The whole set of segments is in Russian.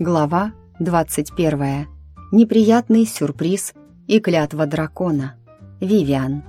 Глава 21. Неприятный сюрприз и клятва дракона. Вивиан.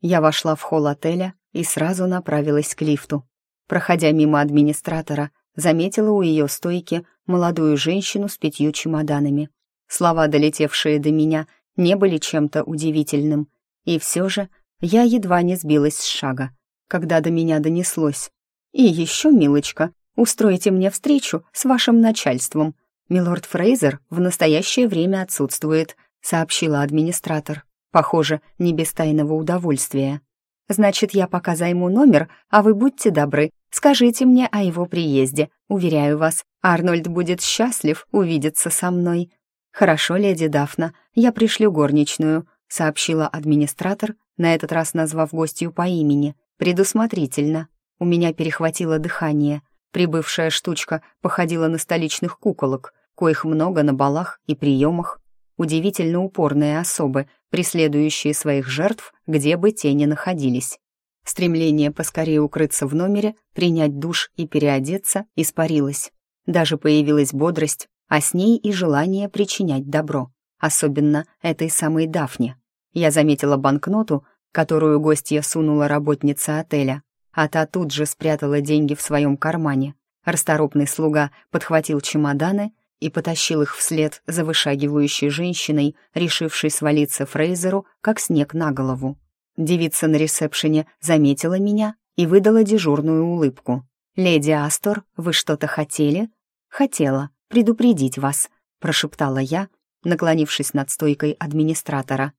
Я вошла в холл отеля и сразу направилась к лифту. Проходя мимо администратора, заметила у ее стойки молодую женщину с пятью чемоданами. Слова, долетевшие до меня, не были чем-то удивительным. И все же я едва не сбилась с шага, когда до меня донеслось. И еще, милочка, устройте мне встречу с вашим начальством. Милорд Фрейзер в настоящее время отсутствует, сообщила администратор. Похоже, не без тайного удовольствия. Значит, я пока займу номер, а вы будьте добры, скажите мне о его приезде. Уверяю вас, Арнольд будет счастлив увидеться со мной. Хорошо, леди Дафна, я пришлю горничную, сообщила администратор, на этот раз назвав гостью по имени. Предусмотрительно. У меня перехватило дыхание. Прибывшая штучка походила на столичных куколок, коих много на балах и приемах. Удивительно упорные особы, преследующие своих жертв, где бы те ни находились. Стремление поскорее укрыться в номере, принять душ и переодеться испарилось. Даже появилась бодрость, а с ней и желание причинять добро. Особенно этой самой Дафне. Я заметила банкноту, которую гостья сунула работница отеля а та тут же спрятала деньги в своем кармане. Расторопный слуга подхватил чемоданы и потащил их вслед за вышагивающей женщиной, решившей свалиться Фрейзеру, как снег на голову. Девица на ресепшене заметила меня и выдала дежурную улыбку. «Леди Астор, вы что-то хотели?» «Хотела предупредить вас», — прошептала я, наклонившись над стойкой администратора.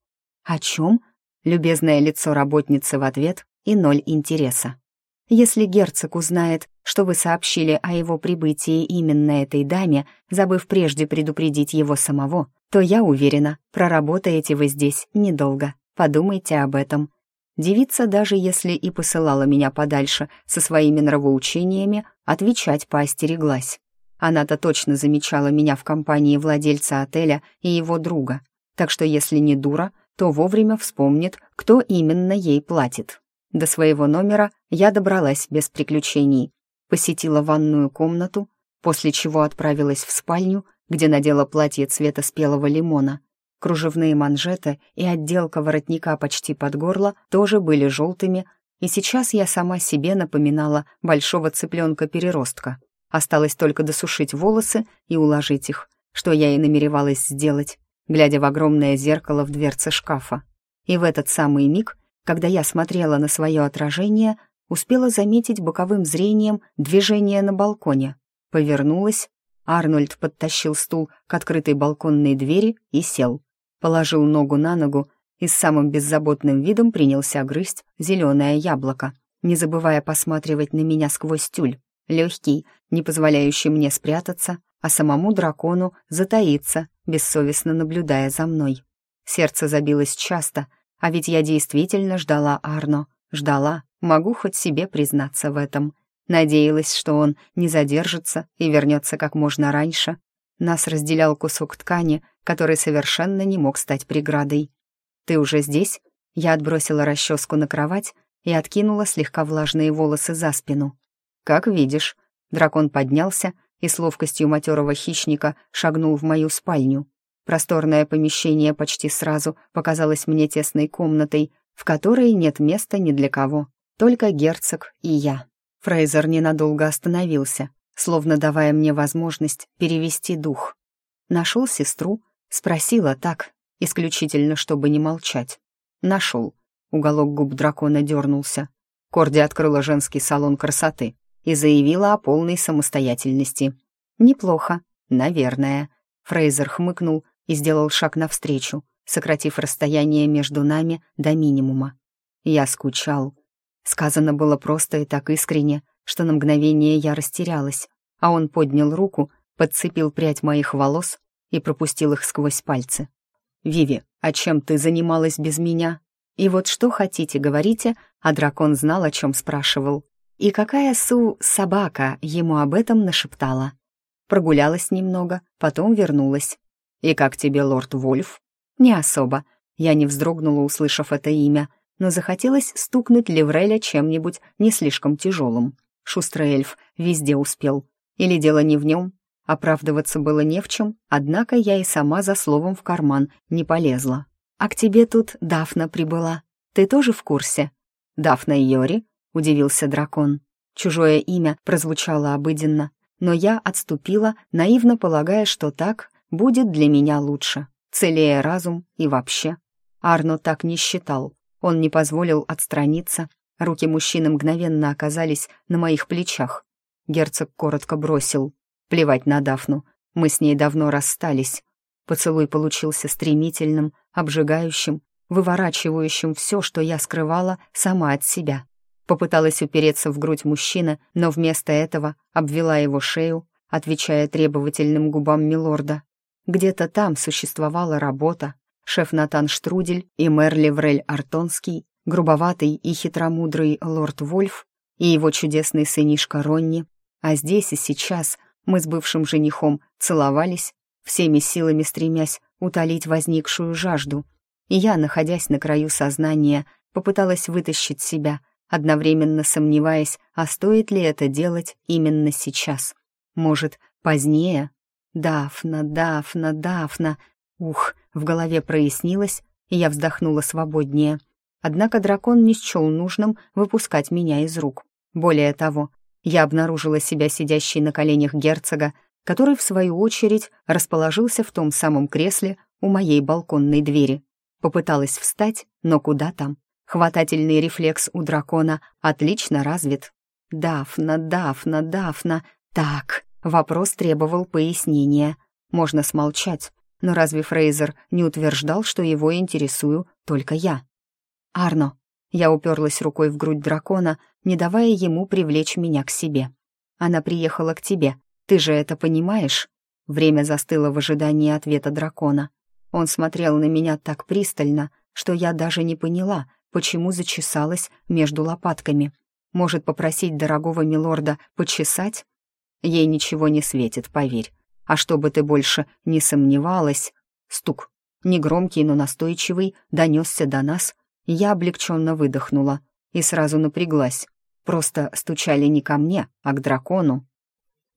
«О чем?» — любезное лицо работницы в ответ и ноль интереса. Если герцог узнает, что вы сообщили о его прибытии именно этой даме, забыв прежде предупредить его самого, то я уверена, проработаете вы здесь недолго. Подумайте об этом. Девица, даже если и посылала меня подальше со своими нравоучениями, отвечать поостереглась. Она-то точно замечала меня в компании владельца отеля и его друга, так что если не дура, то вовремя вспомнит, кто именно ей платит. До своего номера я добралась без приключений. Посетила ванную комнату, после чего отправилась в спальню, где надела платье цвета спелого лимона. Кружевные манжеты и отделка воротника почти под горло тоже были желтыми, и сейчас я сама себе напоминала большого цыпленка-переростка. Осталось только досушить волосы и уложить их, что я и намеревалась сделать, глядя в огромное зеркало в дверце шкафа. И в этот самый миг когда я смотрела на свое отражение, успела заметить боковым зрением движение на балконе. Повернулась, Арнольд подтащил стул к открытой балконной двери и сел. Положил ногу на ногу и с самым беззаботным видом принялся грызть зеленое яблоко, не забывая посматривать на меня сквозь тюль, легкий, не позволяющий мне спрятаться, а самому дракону затаиться, бессовестно наблюдая за мной. Сердце забилось часто, а ведь я действительно ждала Арно. Ждала, могу хоть себе признаться в этом. Надеялась, что он не задержится и вернется как можно раньше. Нас разделял кусок ткани, который совершенно не мог стать преградой. «Ты уже здесь?» Я отбросила расческу на кровать и откинула слегка влажные волосы за спину. «Как видишь». Дракон поднялся и с ловкостью матерого хищника шагнул в мою спальню. Просторное помещение почти сразу показалось мне тесной комнатой, в которой нет места ни для кого, только герцог и я. Фрейзер ненадолго остановился, словно давая мне возможность перевести дух. Нашел сестру, спросила так, исключительно чтобы не молчать. Нашел. Уголок губ дракона дернулся. Корди открыла женский салон красоты и заявила о полной самостоятельности. «Неплохо, наверное». Фрейзер хмыкнул и сделал шаг навстречу, сократив расстояние между нами до минимума. Я скучал. Сказано было просто и так искренне, что на мгновение я растерялась, а он поднял руку, подцепил прядь моих волос и пропустил их сквозь пальцы. «Виви, а чем ты занималась без меня?» И вот что хотите, говорите, а дракон знал, о чем спрашивал. И какая Су собака ему об этом нашептала. Прогулялась немного, потом вернулась. «И как тебе, лорд Вольф?» «Не особо». Я не вздрогнула, услышав это имя, но захотелось стукнуть Левреля чем-нибудь не слишком тяжелым. шустрый эльф везде успел. Или дело не в нем? Оправдываться было не в чем, однако я и сама за словом в карман не полезла. «А к тебе тут Дафна прибыла. Ты тоже в курсе?» «Дафна Йори?» — удивился дракон. Чужое имя прозвучало обыденно, но я отступила, наивно полагая, что так будет для меня лучше, целее разум и вообще. Арно так не считал. Он не позволил отстраниться. Руки мужчины мгновенно оказались на моих плечах. Герцог коротко бросил. Плевать на Дафну. Мы с ней давно расстались. Поцелуй получился стремительным, обжигающим, выворачивающим все, что я скрывала сама от себя. Попыталась упереться в грудь мужчины, но вместо этого обвела его шею, отвечая требовательным губам милорда. Где-то там существовала работа. Шеф Натан Штрудель и мэр Леврель Артонский, грубоватый и хитромудрый лорд Вольф и его чудесный сынишка Ронни. А здесь и сейчас мы с бывшим женихом целовались, всеми силами стремясь утолить возникшую жажду. И я, находясь на краю сознания, попыталась вытащить себя, одновременно сомневаясь, а стоит ли это делать именно сейчас. Может, позднее? Дафна, Дафна, Дафна. Ух, в голове прояснилось, и я вздохнула свободнее. Однако дракон не счел нужным выпускать меня из рук. Более того, я обнаружила себя сидящей на коленях герцога, который, в свою очередь, расположился в том самом кресле у моей балконной двери. Попыталась встать, но куда там? Хватательный рефлекс у дракона отлично развит. «Дафна, Дафна, Дафна!» «Так!» Вопрос требовал пояснения. Можно смолчать, но разве Фрейзер не утверждал, что его интересую только я? «Арно!» Я уперлась рукой в грудь дракона, не давая ему привлечь меня к себе. «Она приехала к тебе. Ты же это понимаешь?» Время застыло в ожидании ответа дракона. Он смотрел на меня так пристально, что я даже не поняла, почему зачесалась между лопатками. Может, попросить дорогого милорда почесать? Ей ничего не светит, поверь. А чтобы ты больше не сомневалась... Стук, негромкий, но настойчивый, донесся до нас. Я облегченно выдохнула и сразу напряглась. Просто стучали не ко мне, а к дракону.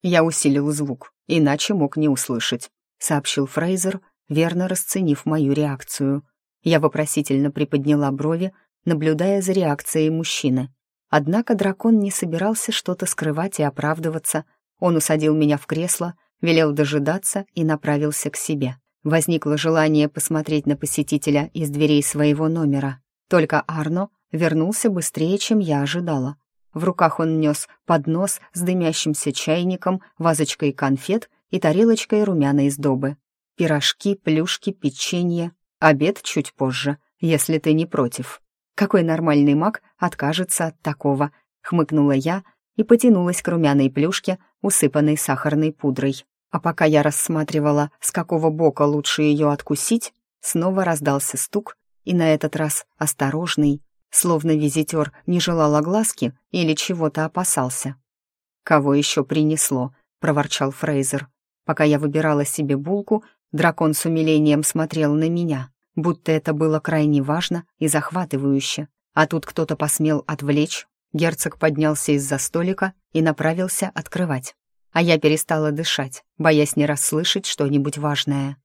Я усилил звук, иначе мог не услышать, сообщил Фрейзер, верно расценив мою реакцию. Я вопросительно приподняла брови, наблюдая за реакцией мужчины. Однако дракон не собирался что-то скрывать и оправдываться, он усадил меня в кресло, велел дожидаться и направился к себе. Возникло желание посмотреть на посетителя из дверей своего номера. Только Арно вернулся быстрее, чем я ожидала. В руках он нес поднос с дымящимся чайником, вазочкой конфет и тарелочкой румяной сдобы. Пирожки, плюшки, печенье. Обед чуть позже, если ты не против. Какой нормальный маг откажется от такого? Хмыкнула я и потянулась к румяной плюшке, усыпанной сахарной пудрой. А пока я рассматривала, с какого бока лучше ее откусить, снова раздался стук, и на этот раз осторожный, словно визитер не желал огласки или чего-то опасался. «Кого еще принесло?» — проворчал Фрейзер. Пока я выбирала себе булку, дракон с умилением смотрел на меня, будто это было крайне важно и захватывающе. А тут кто-то посмел отвлечь Герцог поднялся из-за столика и направился открывать. А я перестала дышать, боясь не расслышать что-нибудь важное.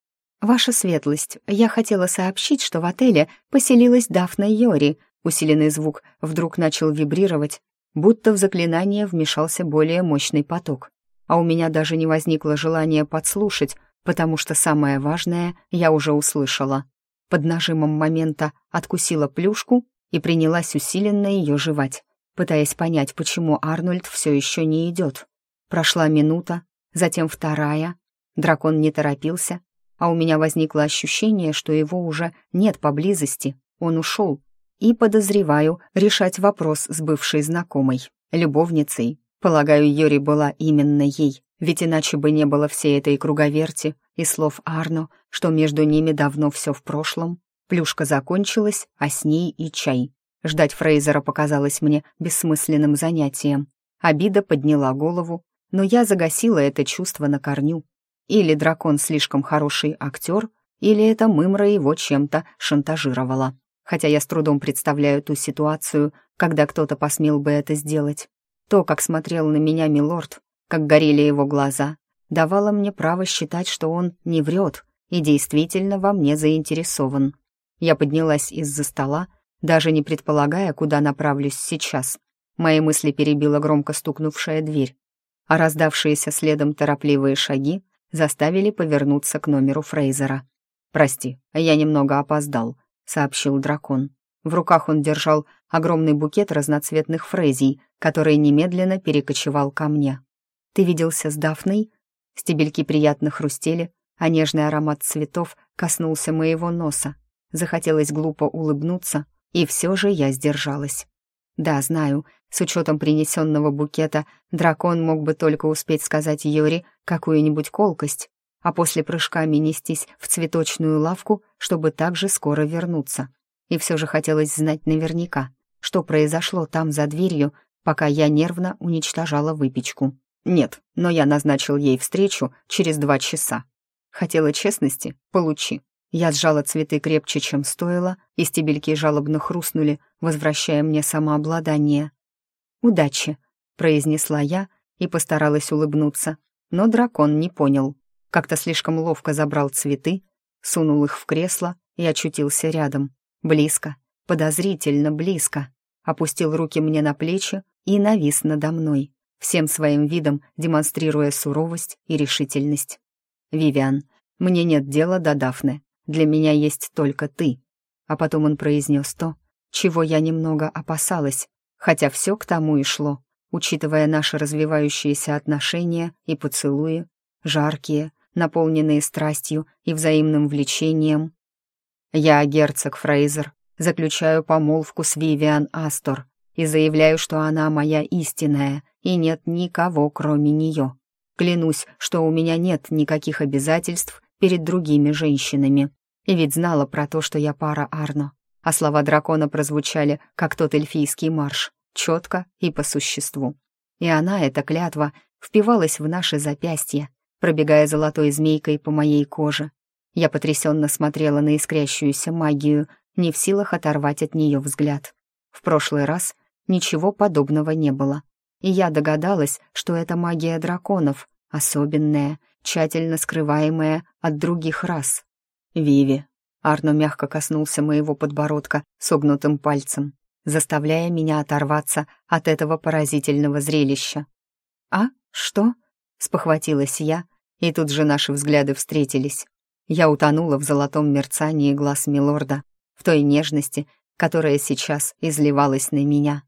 «Ваша светлость, я хотела сообщить, что в отеле поселилась Дафна Йори». Усиленный звук вдруг начал вибрировать, будто в заклинание вмешался более мощный поток. А у меня даже не возникло желания подслушать, потому что самое важное я уже услышала. Под нажимом момента откусила плюшку и принялась усиленно ее жевать пытаясь понять, почему Арнольд все еще не идет. Прошла минута, затем вторая. Дракон не торопился, а у меня возникло ощущение, что его уже нет поблизости, он ушел. И, подозреваю, решать вопрос с бывшей знакомой, любовницей. Полагаю, Йори была именно ей, ведь иначе бы не было всей этой круговерти и слов Арно, что между ними давно все в прошлом. Плюшка закончилась, а с ней и чай. Ждать Фрейзера показалось мне бессмысленным занятием. Обида подняла голову, но я загасила это чувство на корню. Или дракон слишком хороший актер, или эта мымра его чем-то шантажировала. Хотя я с трудом представляю ту ситуацию, когда кто-то посмел бы это сделать. То, как смотрел на меня милорд, как горели его глаза, давало мне право считать, что он не врет и действительно во мне заинтересован. Я поднялась из-за стола, даже не предполагая, куда направлюсь сейчас. Мои мысли перебила громко стукнувшая дверь, а раздавшиеся следом торопливые шаги заставили повернуться к номеру Фрейзера. «Прости, я немного опоздал», — сообщил дракон. В руках он держал огромный букет разноцветных фрезий, который немедленно перекочевал ко мне. «Ты виделся с Дафной?» Стебельки приятно хрустели, а нежный аромат цветов коснулся моего носа. Захотелось глупо улыбнуться, и все же я сдержалась. Да, знаю, с учетом принесенного букета дракон мог бы только успеть сказать Йори какую-нибудь колкость, а после прыжками нестись в цветочную лавку, чтобы так же скоро вернуться. И все же хотелось знать наверняка, что произошло там за дверью, пока я нервно уничтожала выпечку. Нет, но я назначил ей встречу через два часа. Хотела честности? Получи. Я сжала цветы крепче, чем стоило, и стебельки жалобно хрустнули, возвращая мне самообладание. «Удачи», — произнесла я и постаралась улыбнуться, но дракон не понял. Как-то слишком ловко забрал цветы, сунул их в кресло и очутился рядом. Близко, подозрительно близко. Опустил руки мне на плечи и навис надо мной, всем своим видом демонстрируя суровость и решительность. «Вивиан, мне нет дела до Дафны. Для меня есть только ты». А потом он произнес то, чего я немного опасалась, хотя все к тому и шло, учитывая наши развивающиеся отношения и поцелуи, жаркие, наполненные страстью и взаимным влечением. Я, герцог Фрейзер, заключаю помолвку с Вивиан Астор и заявляю, что она моя истинная, и нет никого, кроме нее. Клянусь, что у меня нет никаких обязательств перед другими женщинами. И ведь знала про то, что я пара Арно. А слова дракона прозвучали, как тот эльфийский марш, четко и по существу. И она, эта клятва, впивалась в наши запястья, пробегая золотой змейкой по моей коже. Я потрясенно смотрела на искрящуюся магию, не в силах оторвать от нее взгляд. В прошлый раз ничего подобного не было. И я догадалась, что это магия драконов, особенная, тщательно скрываемая от других рас. «Виви». Арно мягко коснулся моего подбородка согнутым пальцем, заставляя меня оторваться от этого поразительного зрелища. «А? Что?» — спохватилась я, и тут же наши взгляды встретились. Я утонула в золотом мерцании глаз Милорда, в той нежности, которая сейчас изливалась на меня.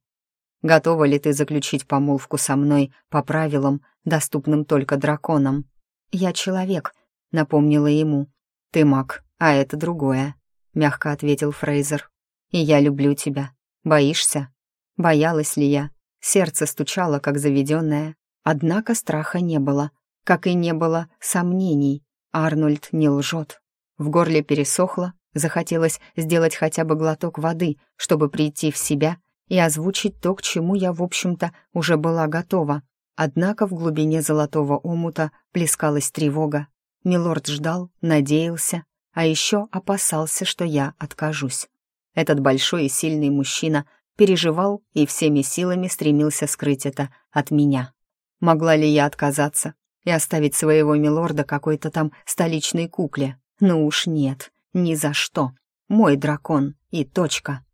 Готова ли ты заключить помолвку со мной по правилам, доступным только драконам? Я человек, напомнила ему. Ты маг, а это другое, мягко ответил Фрейзер. И я люблю тебя. Боишься? Боялась ли я? Сердце стучало, как заведенное. Однако страха не было, как и не было сомнений. Арнольд не лжет. В горле пересохло, захотелось сделать хотя бы глоток воды, чтобы прийти в себя и озвучить то, к чему я, в общем-то, уже была готова. Однако в глубине золотого омута плескалась тревога. Милорд ждал, надеялся, а еще опасался, что я откажусь. Этот большой и сильный мужчина переживал и всеми силами стремился скрыть это от меня. Могла ли я отказаться и оставить своего милорда какой-то там столичной кукле? Ну уж нет, ни за что. Мой дракон и точка.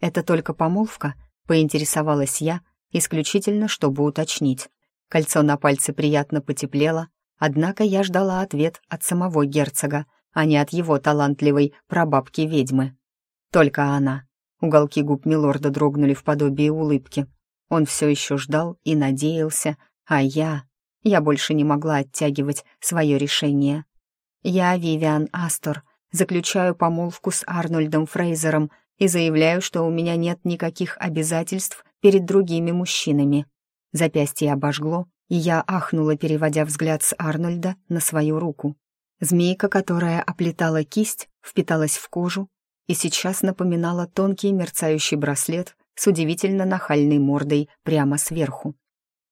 «Это только помолвка?» — поинтересовалась я, исключительно чтобы уточнить. Кольцо на пальце приятно потеплело, однако я ждала ответ от самого герцога, а не от его талантливой прабабки-ведьмы. Только она. Уголки губ Милорда дрогнули в подобии улыбки. Он все еще ждал и надеялся, а я... Я больше не могла оттягивать свое решение. Я, Вивиан Астор, заключаю помолвку с Арнольдом Фрейзером — и заявляю, что у меня нет никаких обязательств перед другими мужчинами. Запястье обожгло, и я ахнула, переводя взгляд с Арнольда на свою руку. Змейка, которая оплетала кисть, впиталась в кожу и сейчас напоминала тонкий мерцающий браслет с удивительно нахальной мордой прямо сверху.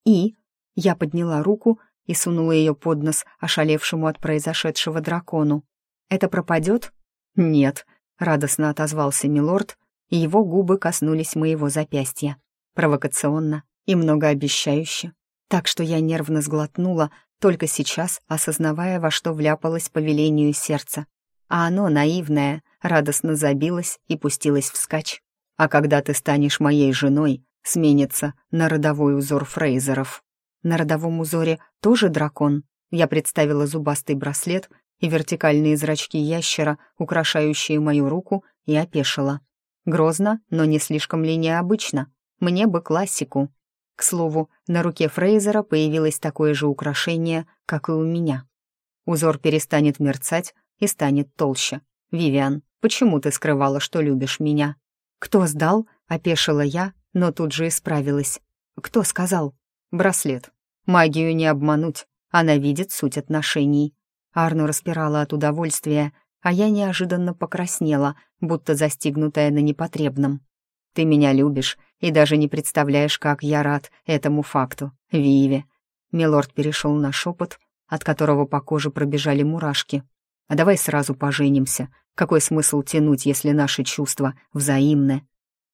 И я подняла руку и сунула ее под нос ошалевшему от произошедшего дракону. «Это пропадет?» «Нет», радостно отозвался милорд, и его губы коснулись моего запястья. Провокационно, и многообещающе. Так что я нервно сглотнула, только сейчас осознавая, во что вляпалась по велению сердца. А оно, наивное, радостно забилось и пустилось вскачь. А когда ты станешь моей женой, сменится на родовой узор Фрейзеров. На родовом узоре тоже дракон. Я представила зубастый браслет и вертикальные зрачки ящера, украшающие мою руку, и опешила. Грозно, но не слишком ли необычно. Мне бы классику. К слову, на руке Фрейзера появилось такое же украшение, как и у меня. Узор перестанет мерцать и станет толще. «Вивиан, почему ты скрывала, что любишь меня?» «Кто сдал?» — опешила я, но тут же исправилась. «Кто сказал?» «Браслет. Магию не обмануть. Она видит суть отношений». Арну распирала от удовольствия, а я неожиданно покраснела, будто застигнутая на непотребном. «Ты меня любишь и даже не представляешь, как я рад этому факту, Виве». Милорд перешел на шепот, от которого по коже пробежали мурашки. «А давай сразу поженимся. Какой смысл тянуть, если наши чувства взаимны?»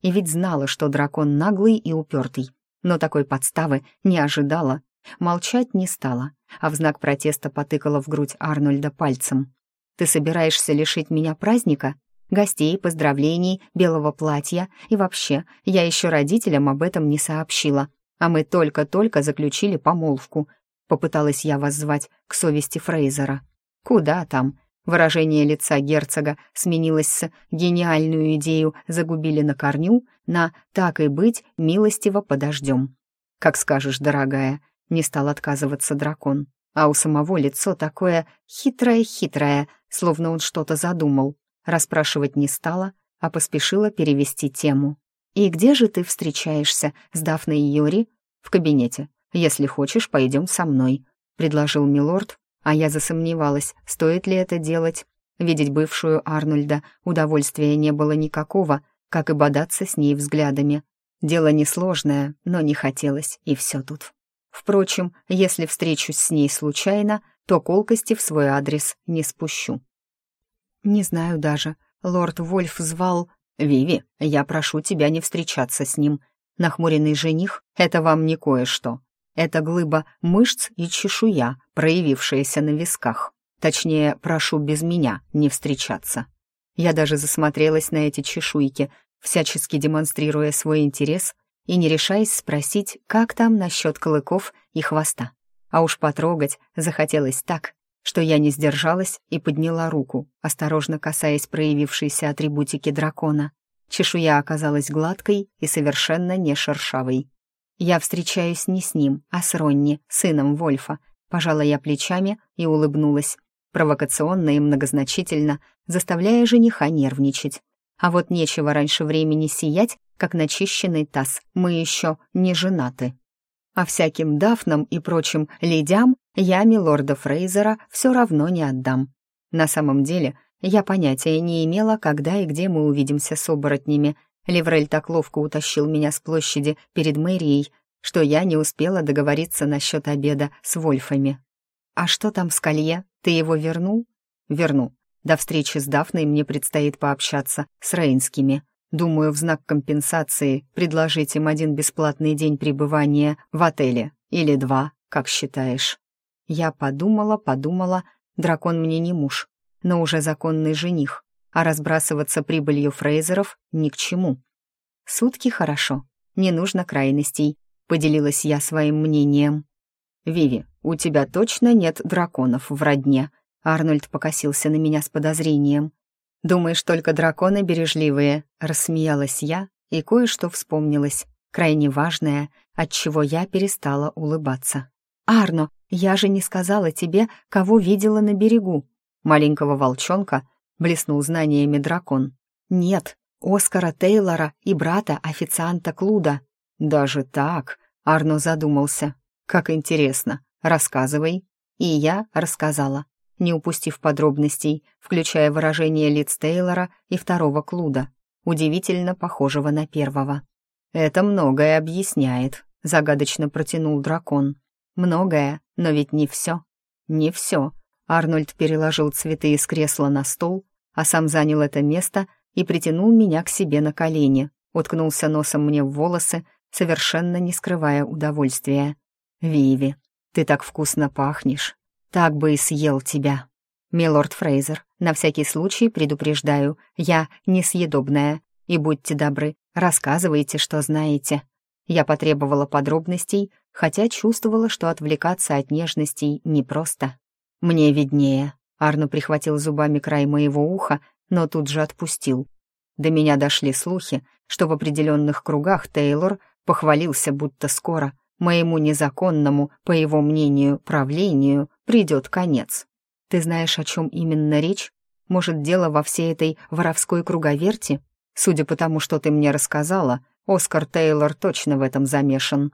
И ведь знала, что дракон наглый и упертый, но такой подставы не ожидала. Молчать не стала, а в знак протеста потыкала в грудь Арнольда пальцем. «Ты собираешься лишить меня праздника? Гостей, поздравлений, белого платья и вообще, я еще родителям об этом не сообщила, а мы только-только заключили помолвку». Попыталась я воззвать к совести Фрейзера. «Куда там?» Выражение лица герцога сменилось с «гениальную идею загубили на корню» на «так и быть, милостиво подождем». «Как скажешь, дорогая», — не стал отказываться дракон. А у самого лицо такое хитрое-хитрое, словно он что-то задумал. Расспрашивать не стала, а поспешила перевести тему. «И где же ты встречаешься с Дафной Юри?» «В кабинете. Если хочешь, пойдем со мной», — предложил милорд, а я засомневалась, стоит ли это делать. Видеть бывшую Арнольда удовольствия не было никакого, как и бодаться с ней взглядами. Дело несложное, но не хотелось, и все тут. Впрочем, если встречусь с ней случайно, то колкости в свой адрес не спущу. Не знаю даже. Лорд Вольф звал... «Виви, я прошу тебя не встречаться с ним. Нахмуренный жених — это вам не кое-что. Это глыба мышц и чешуя, проявившаяся на висках. Точнее, прошу без меня не встречаться. Я даже засмотрелась на эти чешуйки, всячески демонстрируя свой интерес и не решаясь спросить, как там насчет клыков и хвоста. А уж потрогать захотелось так, что я не сдержалась и подняла руку, осторожно касаясь проявившейся атрибутики дракона. Чешуя оказалась гладкой и совершенно не шершавой. Я встречаюсь не с ним, а с Ронни, сыном Вольфа. Пожала я плечами и улыбнулась, провокационно и многозначительно, заставляя жениха нервничать. А вот нечего раньше времени сиять, как начищенный таз, мы еще не женаты. А всяким дафнам и прочим ледям я милорда Фрейзера все равно не отдам. На самом деле, я понятия не имела, когда и где мы увидимся с оборотнями, Леврель так ловко утащил меня с площади перед мэрией, что я не успела договориться насчет обеда с Вольфами. «А что там с колье? Ты его вернул?» «Верну. До встречи с Дафной мне предстоит пообщаться с Рейнскими. Думаю, в знак компенсации предложить им один бесплатный день пребывания в отеле. Или два, как считаешь». Я подумала, подумала, дракон мне не муж, но уже законный жених а разбрасываться прибылью Фрейзеров ни к чему. Сутки хорошо, не нужно крайностей, поделилась я своим мнением. «Виви, у тебя точно нет драконов в родне?» Арнольд покосился на меня с подозрением. «Думаешь, только драконы бережливые?» Рассмеялась я, и кое-что вспомнилось, крайне важное, от чего я перестала улыбаться. «Арно, я же не сказала тебе, кого видела на берегу». Маленького волчонка блеснул знаниями дракон. «Нет, Оскара Тейлора и брата официанта Клуда». «Даже так?» — Арно задумался. «Как интересно. Рассказывай». И я рассказала, не упустив подробностей, включая выражение лиц Тейлора и второго Клуда, удивительно похожего на первого. «Это многое объясняет», — загадочно протянул дракон. «Многое, но ведь не все». «Не все», Арнольд переложил цветы из кресла на стол, а сам занял это место и притянул меня к себе на колени, уткнулся носом мне в волосы совершенно не скрывая удовольствия. «Виви, ты так вкусно пахнешь. Так бы и съел тебя». «Милорд Фрейзер, на всякий случай предупреждаю, я несъедобная, и будьте добры, рассказывайте, что знаете». Я потребовала подробностей, хотя чувствовала, что отвлекаться от нежностей непросто. «Мне виднее», — Арно прихватил зубами край моего уха, но тут же отпустил. До меня дошли слухи, что в определенных кругах Тейлор похвалился, будто скоро моему незаконному, по его мнению, правлению придет конец. Ты знаешь, о чем именно речь? Может, дело во всей этой воровской круговерти? Судя по тому, что ты мне рассказала, Оскар Тейлор точно в этом замешан.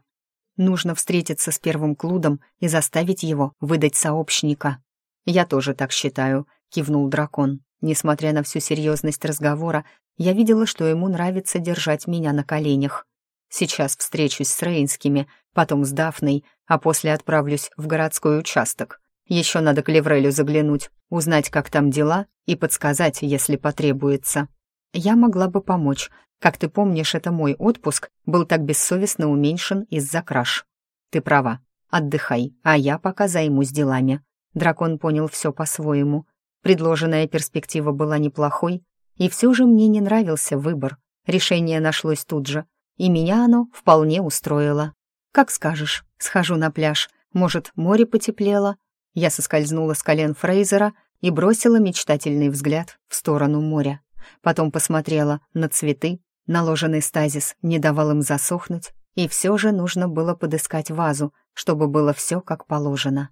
Нужно встретиться с первым Клудом и заставить его выдать сообщника. Я тоже так считаю, кивнул дракон. Несмотря на всю серьезность разговора, я видела, что ему нравится держать меня на коленях. Сейчас встречусь с Рейнскими, потом с Дафной, а после отправлюсь в городской участок. Еще надо к Леврелю заглянуть, узнать, как там дела, и подсказать, если потребуется. Я могла бы помочь. Как ты помнишь, это мой отпуск был так бессовестно уменьшен из-за краж. Ты права. Отдыхай, а я пока займусь делами. Дракон понял все по-своему. Предложенная перспектива была неплохой, и все же мне не нравился выбор. Решение нашлось тут же, и меня оно вполне устроило. «Как скажешь, схожу на пляж. Может, море потеплело?» Я соскользнула с колен Фрейзера и бросила мечтательный взгляд в сторону моря. Потом посмотрела на цветы, наложенный стазис не давал им засохнуть, и все же нужно было подыскать вазу, чтобы было все как положено.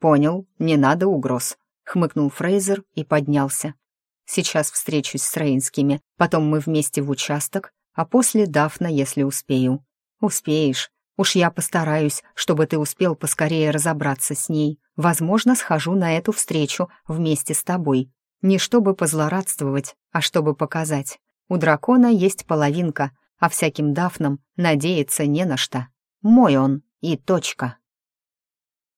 «Понял, не надо угроз», — хмыкнул Фрейзер и поднялся. «Сейчас встречусь с Рейнскими, потом мы вместе в участок, а после Дафна, если успею». «Успеешь. Уж я постараюсь, чтобы ты успел поскорее разобраться с ней. Возможно, схожу на эту встречу вместе с тобой. Не чтобы позлорадствовать, а чтобы показать. У дракона есть половинка, а всяким дафнам надеяться не на что. Мой он и точка.